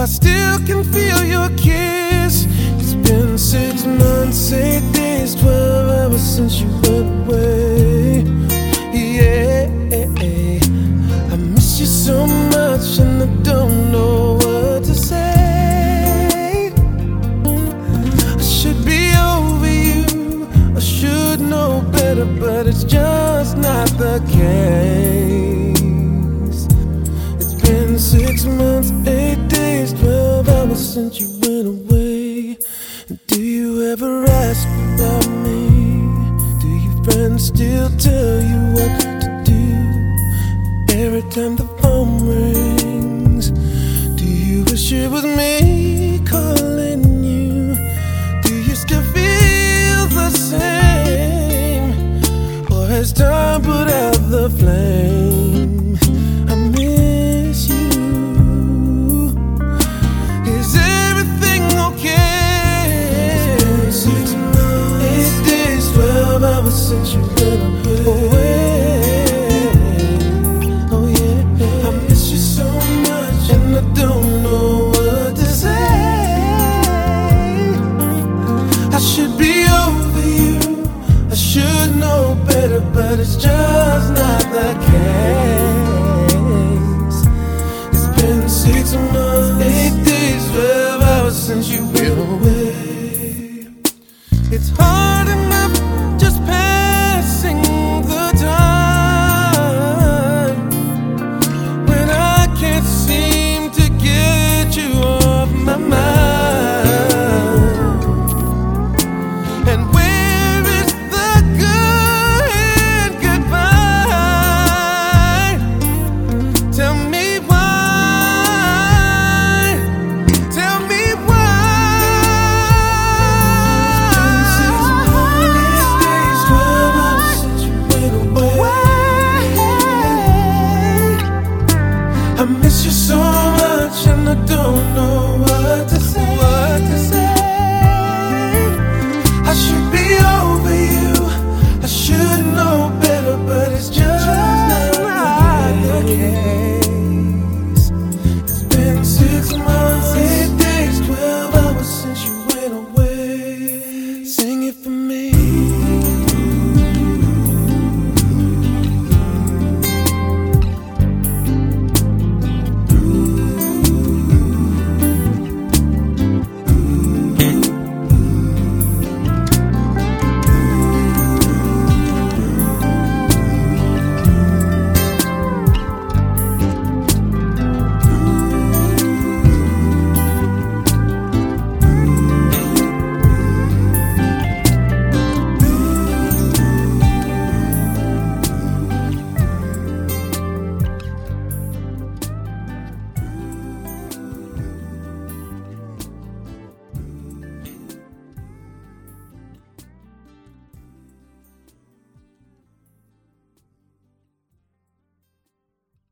I still can feel your kiss. It's been six months, eight days, twelve hours since you went away. Yeah, I miss you so much and I don't know what to say. I should be over you, I should know better, but it's just not the case. It's been six months, eight since you went away. Do you ever ask about me? Do your friends still tell you what to do? Every time the phone rings, do you wish it was me calling you? Do you still feel the same? Or has time put out the flame? Since you went away. Oh yeah, I miss you so much, and I don't know what to say. I should be over you. I should know better, but it's just not the case. It's been six months, eight days, twelve hours since you went away. It's hard.